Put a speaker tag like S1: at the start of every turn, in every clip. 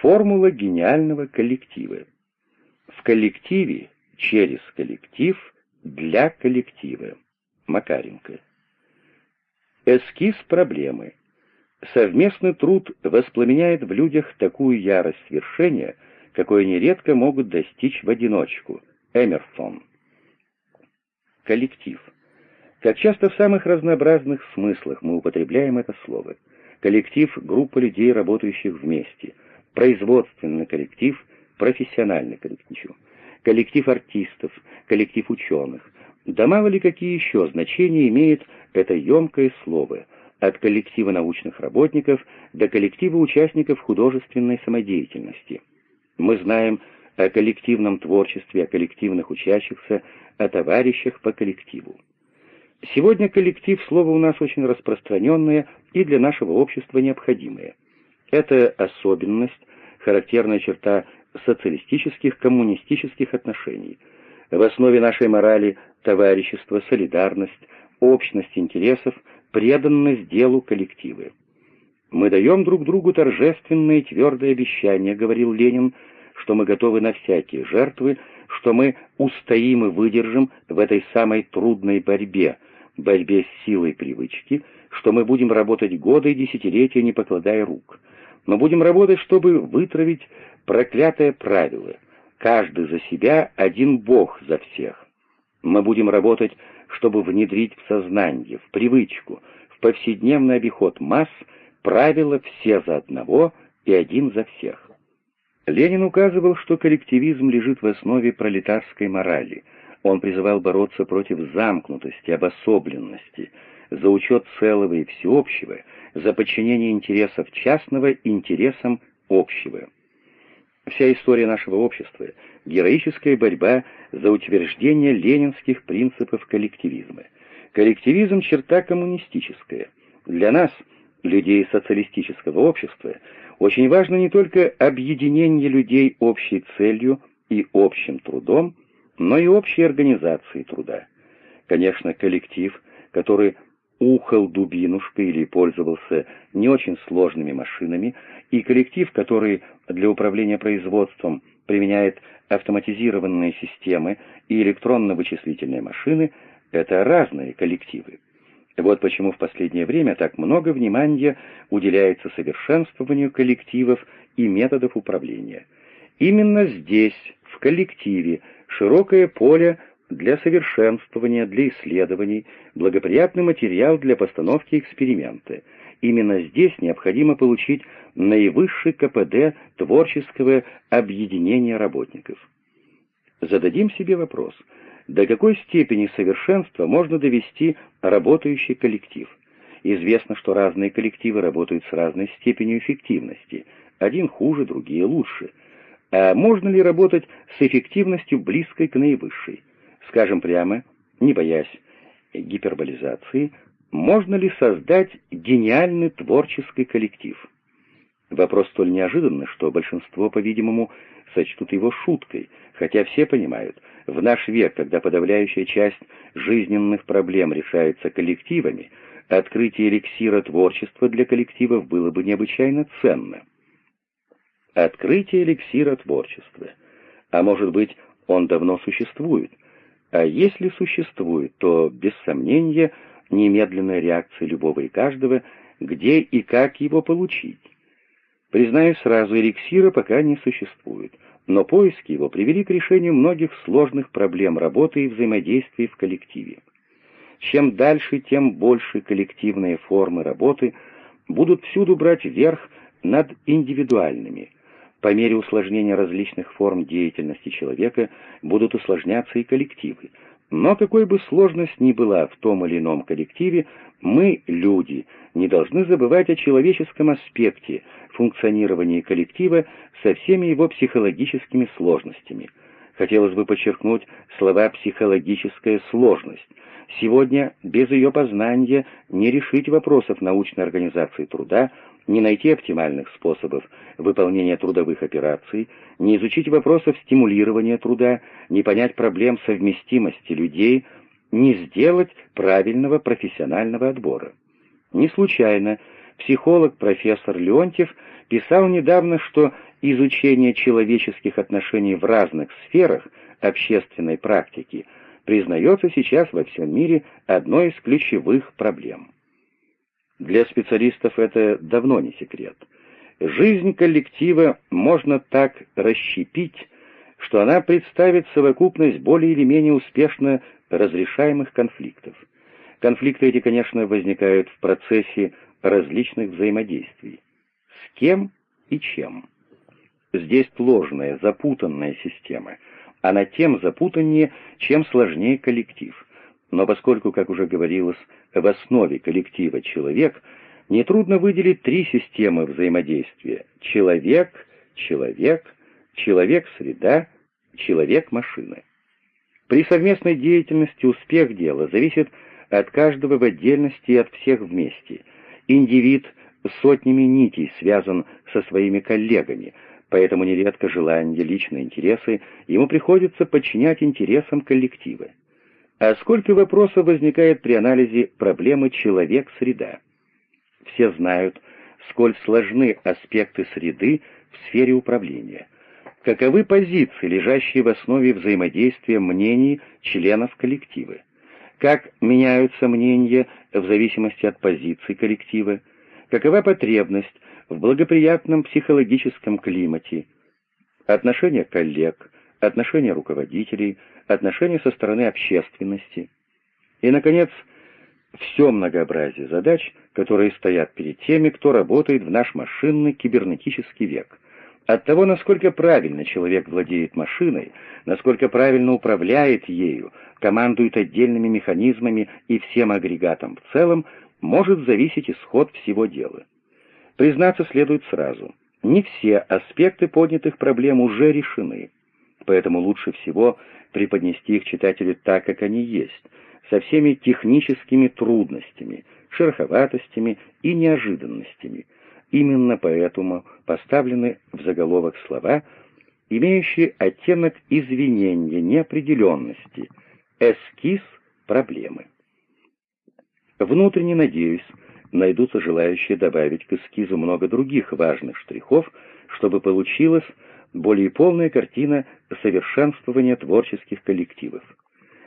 S1: Формула гениального коллектива. В коллективе, через коллектив, для коллектива. Макаренко. Эскиз проблемы. Совместный труд воспламеняет в людях такую ярость свершения, какой нередко могут достичь в одиночку. Эмерсон. Коллектив. Как часто в самых разнообразных смыслах мы употребляем это слово. Коллектив — группа людей, работающих вместе. Производственный коллектив — профессиональный коллектив. Коллектив артистов, коллектив ученых. Да мало ли какие еще значения имеет это емкое слово, от коллектива научных работников до коллектива участников художественной самодеятельности. Мы знаем о коллективном творчестве, о коллективных учащихся, о товарищах по коллективу. Сегодня коллектив — слово у нас очень распространенное и для нашего общества необходимое. Это особенность, характерная черта социалистических, коммунистических отношений. В основе нашей морали товарищество, солидарность, общность интересов, преданность делу коллективы. «Мы даем друг другу торжественное и твердое обещание», — говорил Ленин, «что мы готовы на всякие жертвы, что мы устоим и выдержим в этой самой трудной борьбе, борьбе с силой привычки, что мы будем работать годы и десятилетия, не покладая рук. Мы будем работать, чтобы вытравить проклятое правило. Каждый за себя, один Бог за всех. Мы будем работать, чтобы внедрить в сознание, в привычку, в повседневный обиход масс правила «все за одного» и «один за всех». Ленин указывал, что коллективизм лежит в основе пролетарской морали — он призывал бороться против замкнутости, обособленности, за учет целого и всеобщего, за подчинение интересов частного интересам общего. Вся история нашего общества — героическая борьба за утверждение ленинских принципов коллективизма. Коллективизм — черта коммунистическая. Для нас, людей социалистического общества, очень важно не только объединение людей общей целью и общим трудом, но и общей организации труда. Конечно, коллектив, который ухал дубинушкой или пользовался не очень сложными машинами, и коллектив, который для управления производством применяет автоматизированные системы и электронно-вычислительные машины, это разные коллективы. Вот почему в последнее время так много внимания уделяется совершенствованию коллективов и методов управления. Именно здесь, в коллективе, широкое поле для совершенствования, для исследований, благоприятный материал для постановки эксперимента. Именно здесь необходимо получить наивысший КПД творческого объединения работников. Зададим себе вопрос, до какой степени совершенства можно довести работающий коллектив? Известно, что разные коллективы работают с разной степенью эффективности, один хуже, другие лучше – а можно ли работать с эффективностью близкой к наивысшей? Скажем прямо, не боясь гиперболизации, можно ли создать гениальный творческий коллектив? Вопрос столь неожиданный, что большинство, по-видимому, сочтут его шуткой, хотя все понимают, в наш век, когда подавляющая часть жизненных проблем решается коллективами, открытие эликсира творчества для коллективов было бы необычайно ценно. Открытие эликсира творчества. А может быть, он давно существует. А если существует, то, без сомнения, немедленная реакция любого и каждого, где и как его получить. Признаюсь сразу, эликсира пока не существует, но поиски его привели к решению многих сложных проблем работы и взаимодействия в коллективе. Чем дальше, тем больше коллективные формы работы будут всюду брать верх над индивидуальными – по мере усложнения различных форм деятельности человека будут усложняться и коллективы. Но какой бы сложность ни была в том или ином коллективе, мы, люди, не должны забывать о человеческом аспекте функционирования коллектива со всеми его психологическими сложностями. Хотелось бы подчеркнуть слова «психологическая сложность». Сегодня без ее познания не решить вопросов научной организации труда, не найти оптимальных способов выполнения трудовых операций, не изучить вопросов стимулирования труда, не понять проблем совместимости людей, не сделать правильного профессионального отбора. Не случайно психолог профессор Леонтьев писал недавно, что изучение человеческих отношений в разных сферах общественной практики признается сейчас во всем мире одной из ключевых проблем. Для специалистов это давно не секрет. Жизнь коллектива можно так расщепить, что она представит совокупность более или менее успешно разрешаемых конфликтов. Конфликты эти, конечно, возникают в процессе различных взаимодействий. С кем и чем? Здесь сложная, запутанная система. Она тем запутаннее, чем сложнее коллектив. Но поскольку, как уже говорилось, в основе коллектива человек, нетрудно выделить три системы взаимодействия — человек, человек, человек-среда, человек-машина. При совместной деятельности успех дела зависит от каждого в отдельности и от всех вместе. Индивид сотнями нитей связан со своими коллегами, поэтому нередко желания, личные интересы ему приходится подчинять интересам коллектива. А сколько вопросов возникает при анализе проблемы человек-среда? Все знают, сколь сложны аспекты среды в сфере управления. Каковы позиции, лежащие в основе взаимодействия мнений членов коллектива? Как меняются мнения в зависимости от позиций коллектива? Какова потребность в благоприятном психологическом климате? Отношения коллег, отношения руководителей, отношения со стороны общественности. И, наконец, все многообразие задач, которые стоят перед теми, кто работает в наш машинный кибернетический век. От того, насколько правильно человек владеет машиной, насколько правильно управляет ею, командует отдельными механизмами и всем агрегатом в целом, может зависеть исход всего дела. Признаться следует сразу, не все аспекты поднятых проблем уже решены поэтому лучше всего преподнести их читателю так, как они есть, со всеми техническими трудностями, шероховатостями и неожиданностями. Именно поэтому поставлены в заголовок слова, имеющие оттенок извинения, неопределенности, эскиз проблемы. Внутренне, надеюсь, найдутся желающие добавить к эскизу много других важных штрихов, чтобы получилось более полная картина совершенствования творческих коллективов.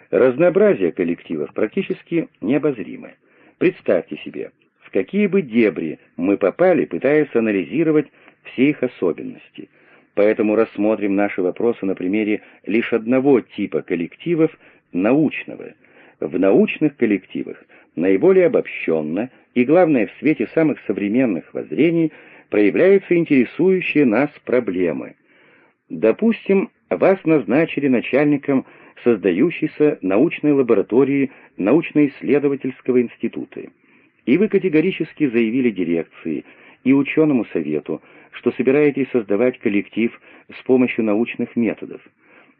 S1: Разнообразие коллективов практически необозримо. Представьте себе, в какие бы дебри мы попали, пытаясь анализировать все их особенности. Поэтому рассмотрим наши вопросы на примере лишь одного типа коллективов – научного. В научных коллективах наиболее обобщенно и, главное, в свете самых современных воззрений проявляются интересующие нас проблемы – Допустим, вас назначили начальником создающейся научной лаборатории научно-исследовательского института, и вы категорически заявили дирекции и ученому совету, что собираетесь создавать коллектив с помощью научных методов.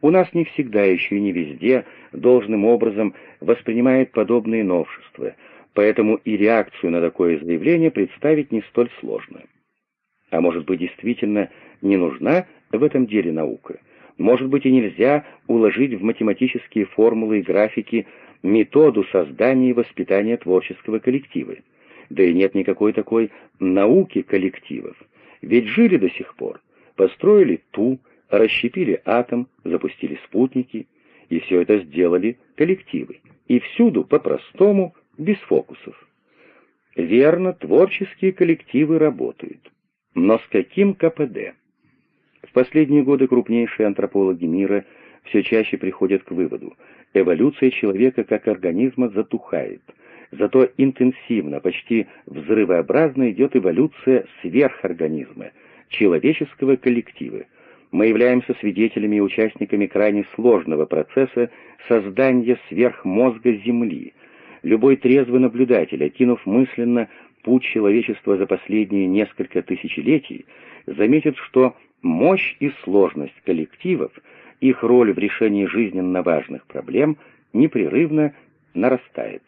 S1: У нас не всегда еще и не везде должным образом воспринимают подобные новшества, поэтому и реакцию на такое заявление представить не столь сложно. А может быть, действительно не нужна в этом деле наука. Может быть, и нельзя уложить в математические формулы и графики методу создания и воспитания творческого коллектива. Да и нет никакой такой науки коллективов. Ведь жили до сих пор, построили ту, расщепили атом, запустили спутники, и все это сделали коллективы. И всюду по-простому, без фокусов. Верно, творческие коллективы работают. Но с каким КПД? В последние годы крупнейшие антропологи мира все чаще приходят к выводу, эволюция человека как организма затухает, зато интенсивно, почти взрывообразно идет эволюция сверхорганизма, человеческого коллектива. Мы являемся свидетелями и участниками крайне сложного процесса создания сверхмозга Земли. Любой трезвый наблюдатель, окинув мысленно путь человечества за последние несколько тысячелетий, заметит, что Мощь и сложность коллективов, их роль в решении жизненно важных проблем непрерывно нарастает.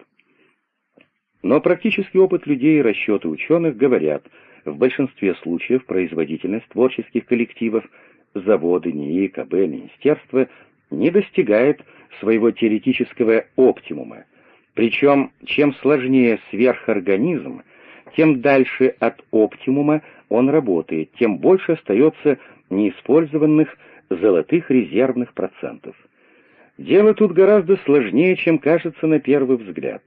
S1: Но практический опыт людей и расчеты ученых говорят, в большинстве случаев производительность творческих коллективов, заводы, НИИ, КБ, министерства не достигает своего теоретического оптимума. Причем, чем сложнее сверхорганизм, тем дальше от оптимума он работает, тем больше остается неиспользованных золотых резервных процентов. Дело тут гораздо сложнее, чем кажется на первый взгляд.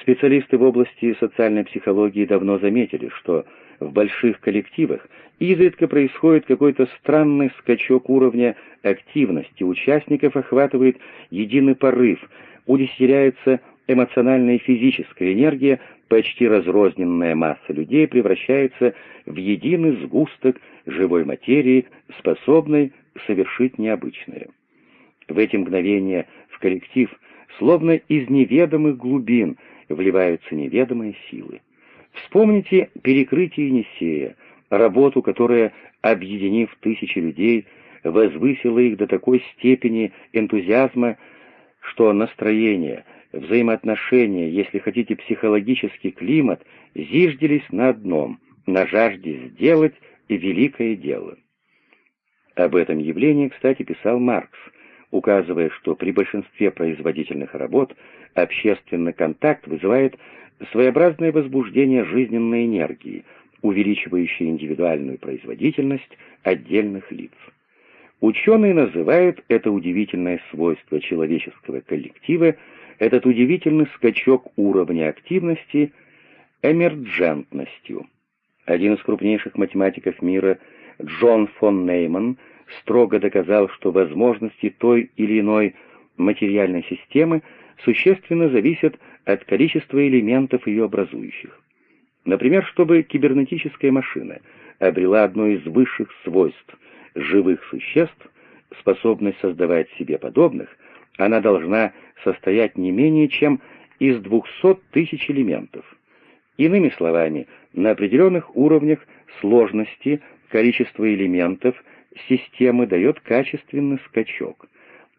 S1: Специалисты в области социальной психологии давно заметили, что в больших коллективах изредка происходит какой-то странный скачок уровня активности, участников охватывает единый порыв, удестеряется эмоциональная и физическая энергия, почти разрозненная масса людей превращается в единый сгусток живой материи, способной совершить необычное. В эти мгновения в коллектив, словно из неведомых глубин, вливаются неведомые силы. Вспомните перекрытие Енисея, работу, которая, объединив тысячи людей, возвысила их до такой степени энтузиазма, что настроение, взаимоотношения, если хотите, психологический климат, зиждились на одном — на жажде сделать великое дело. Об этом явлении, кстати, писал Маркс, указывая, что при большинстве производительных работ общественный контакт вызывает своеобразное возбуждение жизненной энергии, увеличивающее индивидуальную производительность отдельных лиц. Ученые называют это удивительное свойство человеческого коллектива, этот удивительный скачок уровня активности эмерджентностью. Один из крупнейших математиков мира, Джон фон Нейман, строго доказал, что возможности той или иной материальной системы существенно зависят от количества элементов ее образующих. Например, чтобы кибернетическая машина обрела одно из высших свойств — живых существ, способность создавать себе подобных, она должна состоять не менее чем из 200 тысяч элементов. Иными словами, на определенных уровнях сложности количество элементов системы дает качественный скачок.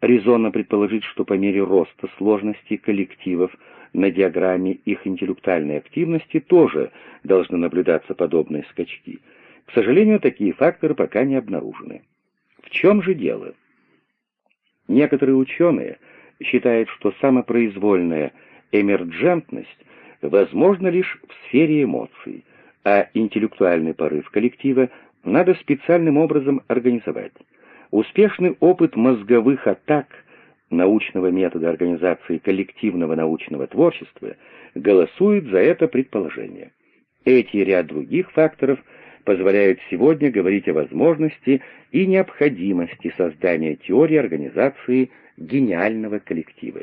S1: Резонно предположить, что по мере роста сложности коллективов на диаграмме их интеллектуальной активности тоже должны наблюдаться подобные скачки – к сожалению, такие факторы пока не обнаружены. В чем же дело? Некоторые ученые считают, что самопроизвольная эмерджентность возможна лишь в сфере эмоций, а интеллектуальный порыв коллектива надо специальным образом организовать. Успешный опыт мозговых атак научного метода организации коллективного научного творчества голосует за это предположение. Эти и ряд других факторов – позволяют сегодня говорить о возможности и необходимости создания теории организации гениального коллектива.